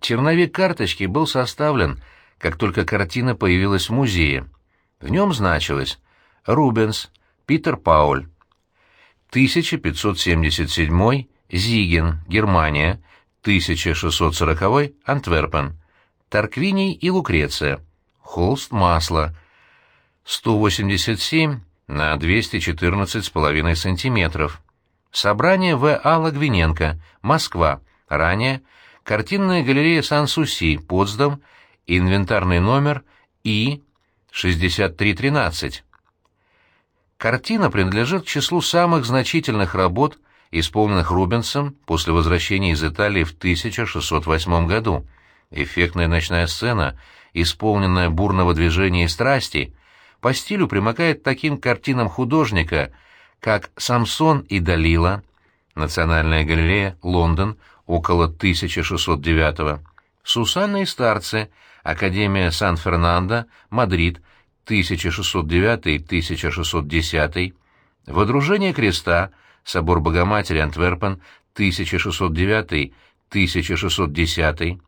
Черновик карточки был составлен, как только картина появилась в музее. В нем значилось «Рубенс, Питер Пауль, 1577 Зиген, Германия, 1640 Антверпен, Тарквиний и Лукреция, холст масла, 187 на 214,5 сантиметров. Собрание В. А. Лагвиненко, Москва, ранее, картинная галерея Сан-Суси, Потсдам, инвентарный номер И-6313. Картина принадлежит к числу самых значительных работ, исполненных Рубенсом после возвращения из Италии в 1608 году. Эффектная ночная сцена, исполненная бурного движения и страсти, по стилю примыкает к таким картинам художника, как «Самсон и Далила», Национальная галерея, Лондон, около 1609 «Сусанна и старцы», Академия Сан-Фернандо, Мадрид, 1609-1610, Водружение креста, Собор Богоматери, Антверпен, 1609-1610.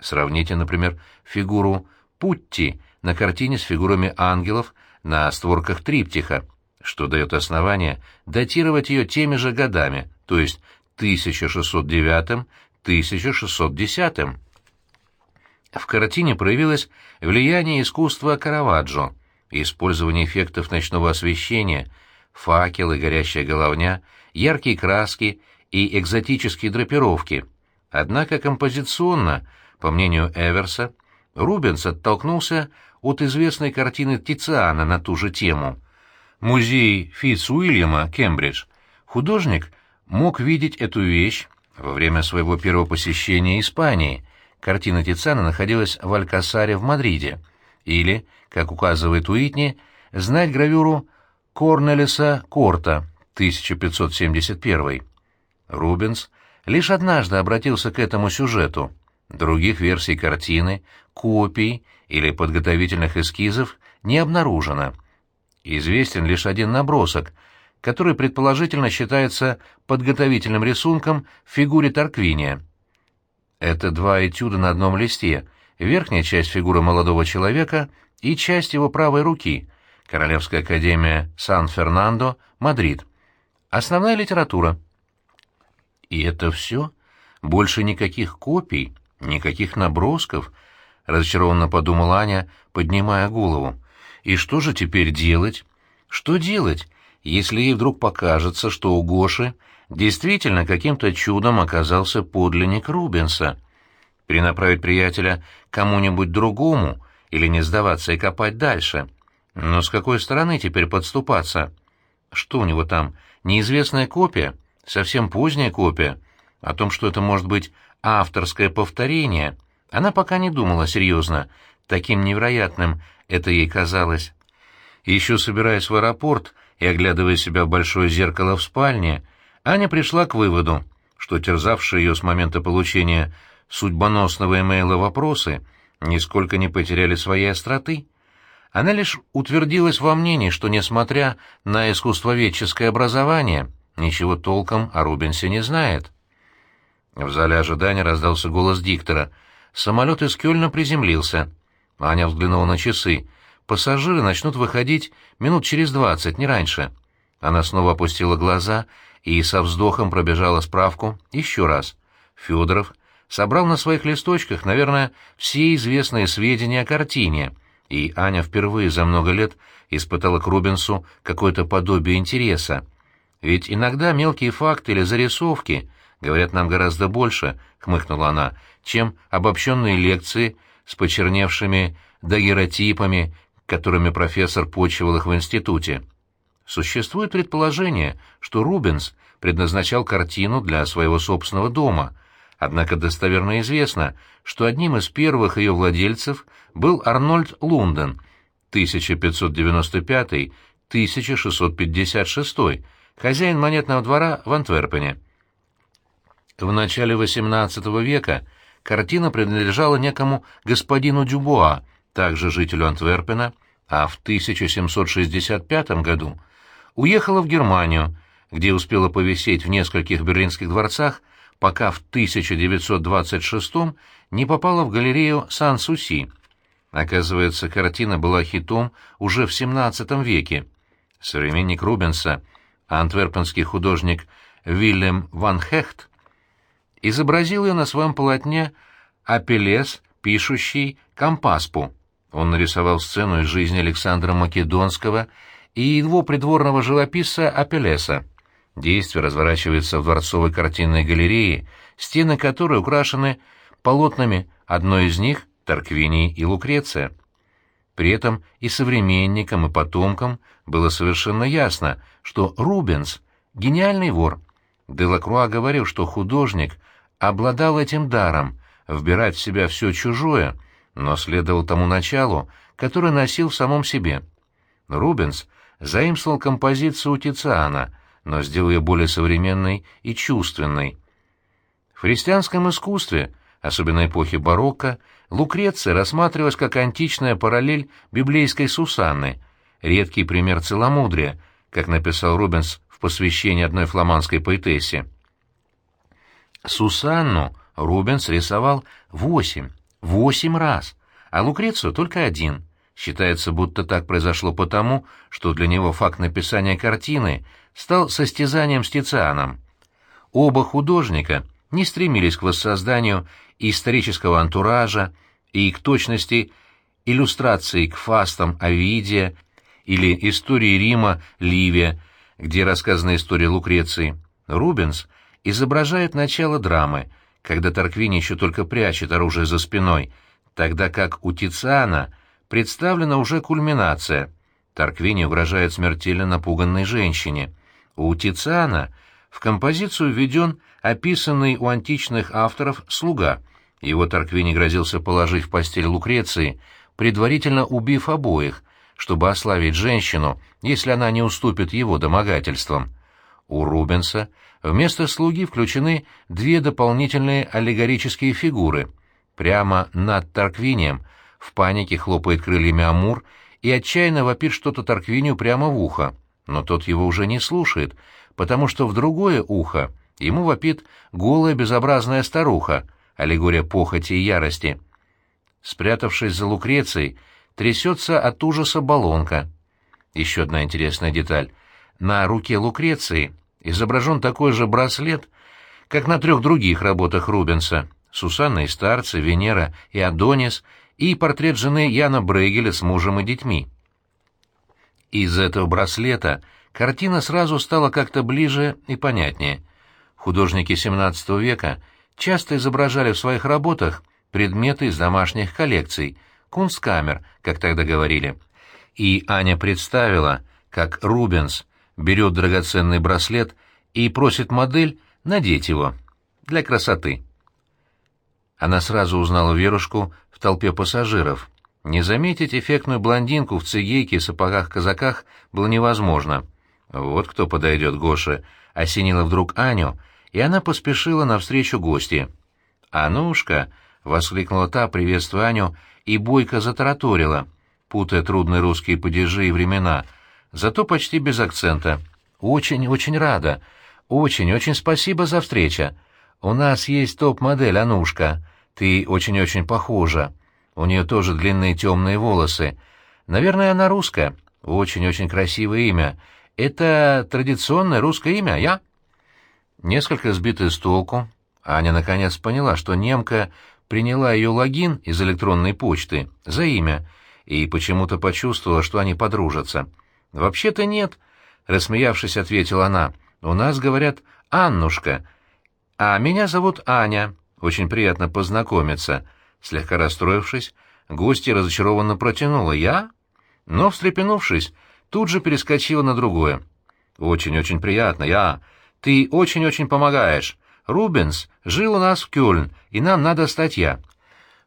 Сравните, например, фигуру Путти на картине с фигурами ангелов на створках триптиха, что дает основание датировать ее теми же годами, то есть 1609-1610. В картине проявилось влияние искусства Караваджо, использование эффектов ночного освещения, факелы, горящая головня, яркие краски и экзотические драпировки. Однако композиционно, по мнению Эверса, Рубенс оттолкнулся от известной картины Тициана на ту же тему. Музей Фитц-Уильяма, Кембридж. Художник мог видеть эту вещь во время своего первого посещения Испании – Картина Тициана находилась в Алькасаре в Мадриде. Или, как указывает Уитни, знать гравюру Корнелиса Корта, 1571. Рубенс лишь однажды обратился к этому сюжету. Других версий картины, копий или подготовительных эскизов не обнаружено. Известен лишь один набросок, который предположительно считается подготовительным рисунком в фигуре Тарквиния. Это два этюда на одном листе, верхняя часть фигуры молодого человека и часть его правой руки. Королевская академия Сан-Фернандо, Мадрид. Основная литература. И это все? Больше никаких копий, никаких набросков? Разочарованно подумала Аня, поднимая голову. И что же теперь делать? Что делать, если ей вдруг покажется, что у Гоши действительно каким-то чудом оказался подлинник Рубенса. Перенаправить приятеля кому-нибудь другому или не сдаваться и копать дальше. Но с какой стороны теперь подступаться? Что у него там, неизвестная копия? Совсем поздняя копия? О том, что это может быть авторское повторение, она пока не думала серьезно. Таким невероятным это ей казалось. Еще собираясь в аэропорт и оглядывая себя в большое зеркало в спальне, Аня пришла к выводу, что терзавшие ее с момента получения судьбоносного имейла вопросы нисколько не потеряли своей остроты. Она лишь утвердилась во мнении, что, несмотря на искусствоведческое образование, ничего толком о Рубенсе не знает. В зале ожидания раздался голос диктора. Самолет из Кёльна приземлился. Аня взглянула на часы. Пассажиры начнут выходить минут через двадцать, не раньше. Она снова опустила глаза и со вздохом пробежала справку еще раз. Федоров собрал на своих листочках, наверное, все известные сведения о картине, и Аня впервые за много лет испытала к Рубенсу какое-то подобие интереса. Ведь иногда мелкие факты или зарисовки говорят нам гораздо больше, — хмыкнула она, — чем обобщенные лекции с почерневшими дагеротипами, которыми профессор почивал их в институте. Существует предположение, что Рубенс предназначал картину для своего собственного дома, однако достоверно известно, что одним из первых ее владельцев был Арнольд Лунден, 1595-1656, хозяин монетного двора в Антверпене. В начале XVIII века картина принадлежала некому господину Дюбуа, также жителю Антверпена, а в 1765 году уехала в Германию, где успела повисеть в нескольких берлинских дворцах пока в 1926 не попала в галерею Сан-Суси. Оказывается, картина была хитом уже в XVII веке. Современник Рубенса, антверпенский художник Вильям ван Хехт, изобразил ее на своем полотне «Апеллес, пишущий Компаспу». Он нарисовал сцену из жизни Александра Македонского и его придворного живописца Апеллеса. Действие разворачивается в дворцовой картинной галерее, стены которой украшены полотнами, одно из них — Тарквиний и Лукреция. При этом и современникам, и потомкам было совершенно ясно, что Рубенс — гениальный вор. Делакруа говорил, что художник обладал этим даром — вбирать в себя все чужое, но следовал тому началу, которое носил в самом себе. Рубенс заимствовал композицию у Тициана, но сделал ее более современной и чувственной. В христианском искусстве, особенно эпохи барокко, Лукреция рассматривалась как античная параллель библейской Сусанны, редкий пример целомудрия, как написал Рубенс в посвящении одной фламандской поэтессе. Сусанну Рубенс рисовал восемь, восемь раз, а Лукрецию только один. Считается, будто так произошло потому, что для него факт написания картины стал состязанием с Тицианом. Оба художника не стремились к воссозданию исторического антуража и к точности иллюстрации к фастам Овидия или истории Рима Ливия, где рассказана история Лукреции. Рубенс изображает начало драмы, когда Тарквини еще только прячет оружие за спиной, тогда как у Тициана представлена уже кульминация. Тарквини угрожает смертельно напуганной женщине. У Тициана в композицию введен описанный у античных авторов слуга. Его Тарквини грозился положить в постель Лукреции, предварительно убив обоих, чтобы ославить женщину, если она не уступит его домогательствам. У Рубенса вместо слуги включены две дополнительные аллегорические фигуры. Прямо над Тарквинием в панике хлопает крыльями Амур и отчаянно вопит что-то Тарквинию прямо в ухо, но тот его уже не слушает, потому что в другое ухо ему вопит голая безобразная старуха, аллегория похоти и ярости. Спрятавшись за Лукрецией, трясется от ужаса баллонка. Еще одна интересная деталь. На руке Лукреции изображен такой же браслет, как на трех других работах Рубенса — Сусанна и старцы, Венера и Адонис, и портрет жены Яна Брейгеля с мужем и детьми. Из этого браслета картина сразу стала как-то ближе и понятнее. Художники XVII века часто изображали в своих работах предметы из домашних коллекций, кунсткамер, как тогда говорили. И Аня представила, как Рубенс берет драгоценный браслет и просит модель надеть его для красоты. Она сразу узнала Верушку в толпе пассажиров. Не заметить эффектную блондинку в цигейке и сапогах-казаках было невозможно. Вот кто подойдет Гоше, осенила вдруг Аню, и она поспешила навстречу гости. «Анушка!» — воскликнула та, приветствуя Аню, и бойко затараторила, путая трудные русские падежи и времена, зато почти без акцента. «Очень-очень рада. Очень-очень спасибо за встречу. У нас есть топ-модель Анушка. Ты очень-очень похожа. У нее тоже длинные темные волосы. Наверное, она русская. Очень-очень красивое имя. Это традиционное русское имя, я?» Несколько сбитая с толку, Аня наконец поняла, что немка приняла ее логин из электронной почты за имя и почему-то почувствовала, что они подружатся. «Вообще-то нет», — рассмеявшись, ответила она. «У нас говорят Аннушка, а меня зовут Аня». Очень приятно познакомиться. Слегка расстроившись, гостья разочарованно протянула. «Я?» Но, встрепенувшись, тут же перескочила на другое. «Очень-очень приятно. Я... Ты очень-очень помогаешь. Рубенс жил у нас в Кёльн, и нам надо статья».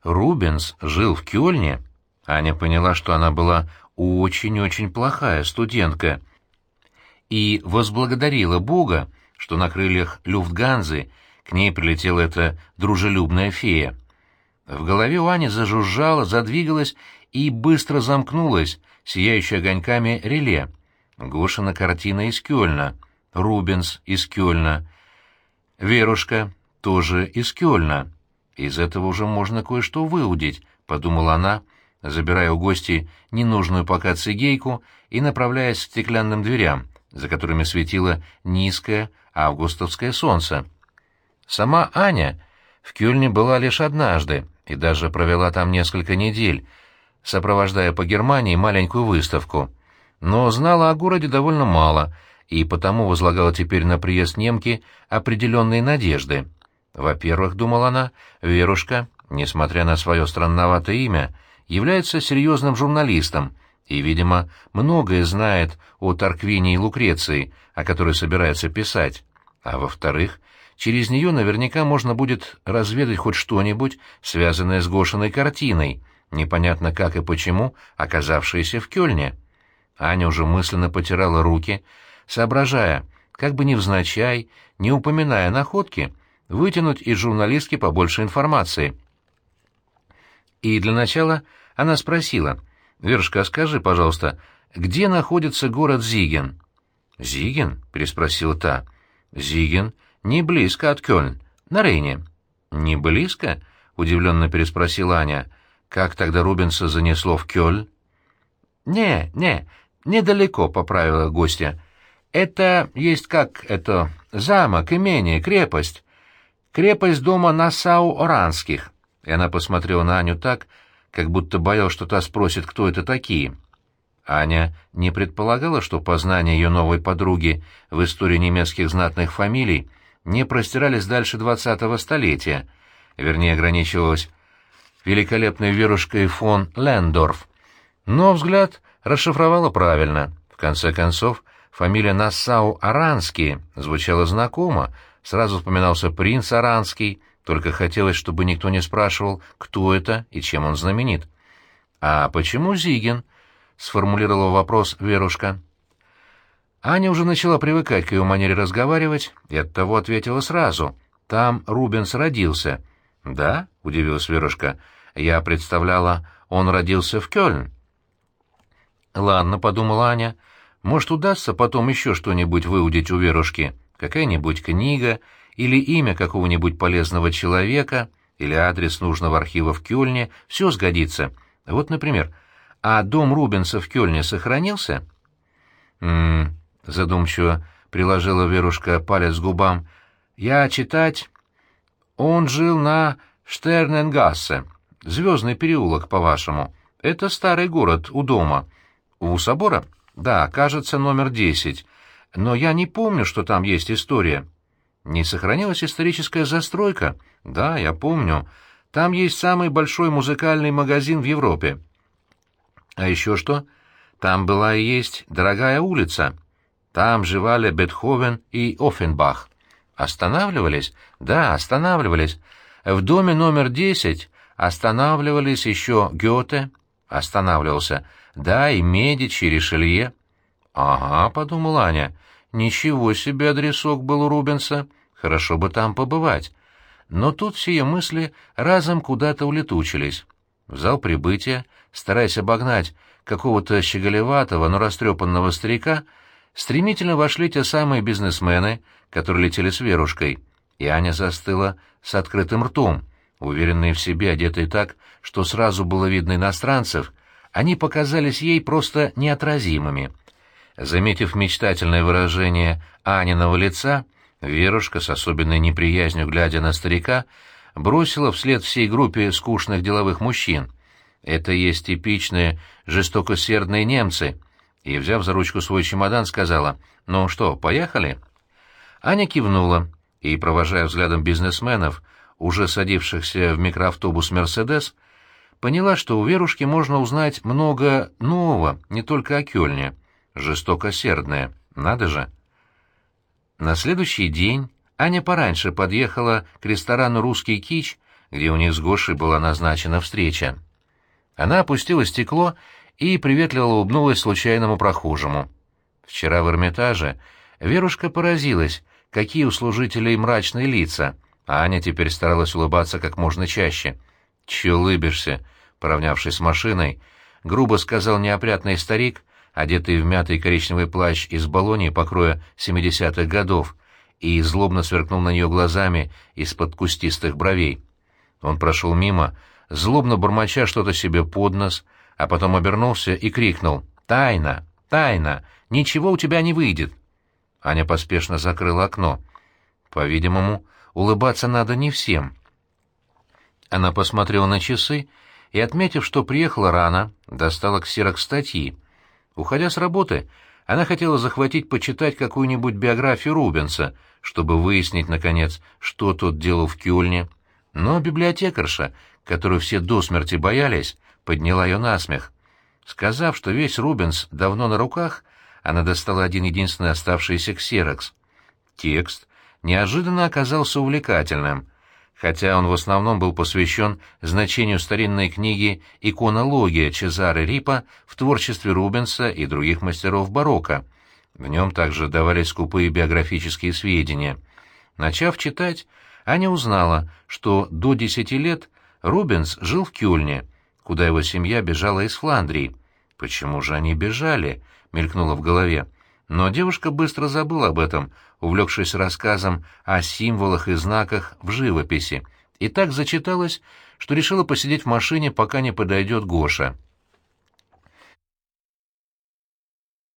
Рубенс жил в Кёльне? Аня поняла, что она была очень-очень плохая студентка, и возблагодарила Бога, что на крыльях Люфтганзы к ней прилетела эта дружелюбная фея. В голове у Ани зажужжало, задвигалось и быстро замкнулось, сияющее огоньками реле. Гошина картина из Кёльна, Рубенс из Кёльна. Верушка, тоже из Кёльна. Из этого уже можно кое-что выудить, — подумала она, забирая у гостей ненужную пока цигейку и направляясь к стеклянным дверям, за которыми светило низкое августовское солнце. Сама Аня в Кёльне была лишь однажды и даже провела там несколько недель, сопровождая по Германии маленькую выставку. Но знала о городе довольно мало и потому возлагала теперь на приезд немки определенные надежды. Во-первых, думала она, Верушка, несмотря на свое странноватое имя, является серьезным журналистом и, видимо, многое знает о Тарквине и Лукреции, о которой собирается писать. А во-вторых, через нее наверняка можно будет разведать хоть что-нибудь, связанное с Гошиной картиной, непонятно как и почему, оказавшейся в Кёльне. Аня уже мысленно потирала руки, соображая, как бы невзначай, не упоминая находки, вытянуть из журналистки побольше информации. И для начала она спросила, «Вершка, скажи, пожалуйста, где находится город Зиген?» «Зиген?» — переспросила та. «Зиген не близко от Кёльн, на Рейне». «Не близко?» — удивленно переспросила Аня. «Как тогда Рубенса занесло в Кёльн?» «Не, не, недалеко», — поправила гостья. «Это есть как это замок, имение, крепость. Крепость дома Нассау-Оранских». И она посмотрела на Аню так, как будто боялась, что та спросит, кто это такие. Аня не предполагала, что познания ее новой подруги в истории немецких знатных фамилий не простирались дальше двадцатого столетия, вернее, ограничивалась великолепной Верушкой фон Лендорф. Но взгляд расшифровала правильно. В конце концов, фамилия Нассау-Аранский звучала знакомо, сразу вспоминался принц Аранский, только хотелось, чтобы никто не спрашивал, кто это и чем он знаменит. «А почему Зиген?» — сформулировала вопрос Верушка. Аня уже начала привыкать к ее манере разговаривать и оттого ответила сразу. «Там Рубенс родился». «Да?» — удивилась Верушка. «Я представляла, он родился в Кёльн». «Ладно», — подумала Аня. «Может, удастся потом еще что-нибудь выудить у Верушки? Какая-нибудь книга или имя какого-нибудь полезного человека, или адрес нужного архива в Кёльне. Все сгодится. Вот, например, а дом Рубенса в Кёльне сохранился?» «М-м-м», задумчиво приложила Верушка палец к губам. «Я читать...» «Он жил на Штерненгассе, Звездный переулок, по-вашему. Это старый город, у дома. У собора? Да, кажется, номер десять. Но я не помню, что там есть история. Не сохранилась историческая застройка? Да, я помню. Там есть самый большой музыкальный магазин в Европе. А еще что? Там была и есть дорогая улица. Там живали Бетховен и Оффенбах. Останавливались? Да, останавливались. В доме номер десять останавливались еще Гёте, останавливался, да, и Медичи, и Ришелье. «Ага», — подумала Аня, — «ничего себе адресок был у Рубенса, хорошо бы там побывать». Но тут все мысли разом куда-то улетучились. В зал прибытия, стараясь обогнать какого-то щеголеватого, но растрепанного старика, стремительно вошли те самые бизнесмены, которые летели с Верушкой, и Аня застыла с открытым ртом, уверенные в себе, одетые так, что сразу было видно иностранцев, они показались ей просто неотразимыми. Заметив мечтательное выражение Аниного лица, Верушка, с особенной неприязнью глядя на старика, бросила вслед всей группе скучных деловых мужчин. Это есть типичные жестокосердные немцы. И, взяв за ручку свой чемодан, сказала, «Ну что, поехали?» Аня кивнула и, провожая взглядом бизнесменов, уже садившихся в микроавтобус «Мерседес», поняла, что у Верушки можно узнать много нового, не только о Кёльне. Жестокосердное, надо же. На следующий день Аня пораньше подъехала к ресторану «Русский кич», где у них с Гошей была назначена встреча. Она опустила стекло и приветливо улыбнулась случайному прохожему. Вчера в Эрмитаже Верушка поразилась, какие у служителей мрачные лица, а Аня теперь старалась улыбаться как можно чаще. «Че улыбишься?» — поравнявшись с машиной, грубо сказал неопрятный старик, одетый в мятый коричневый плащ из баллонии покроя 70-х годов, и злобно сверкнул на нее глазами из-под кустистых бровей. Он прошел мимо, злобно бормоча что-то себе под нос, а потом обернулся и крикнул «Тайна! Тайна! Ничего у тебя не выйдет!» Аня поспешно закрыла окно. По-видимому, улыбаться надо не всем. Она посмотрела на часы и, отметив, что приехала рано, достала ксерок статьи. Уходя с работы, она хотела захватить почитать какую-нибудь биографию Рубенса, чтобы выяснить, наконец, что тот делал в Кёльне. Но библиотекарша, которую все до смерти боялись, подняла ее на смех. Сказав, что весь Рубенс давно на руках, она достала один единственный оставшийся ксерокс. Текст неожиданно оказался увлекательным, хотя он в основном был посвящен значению старинной книги «Иконология» Чезаре Рипа в творчестве Рубенса и других мастеров барокко. В нем также давались скупые биографические сведения. Начав читать, Аня узнала, что до десяти лет Рубенс жил в Кёльне, куда его семья бежала из Фландрии. «Почему же они бежали?» — мелькнуло в голове. Но девушка быстро забыла об этом, увлекшись рассказом о символах и знаках в живописи, и так зачиталась, что решила посидеть в машине, пока не подойдет Гоша.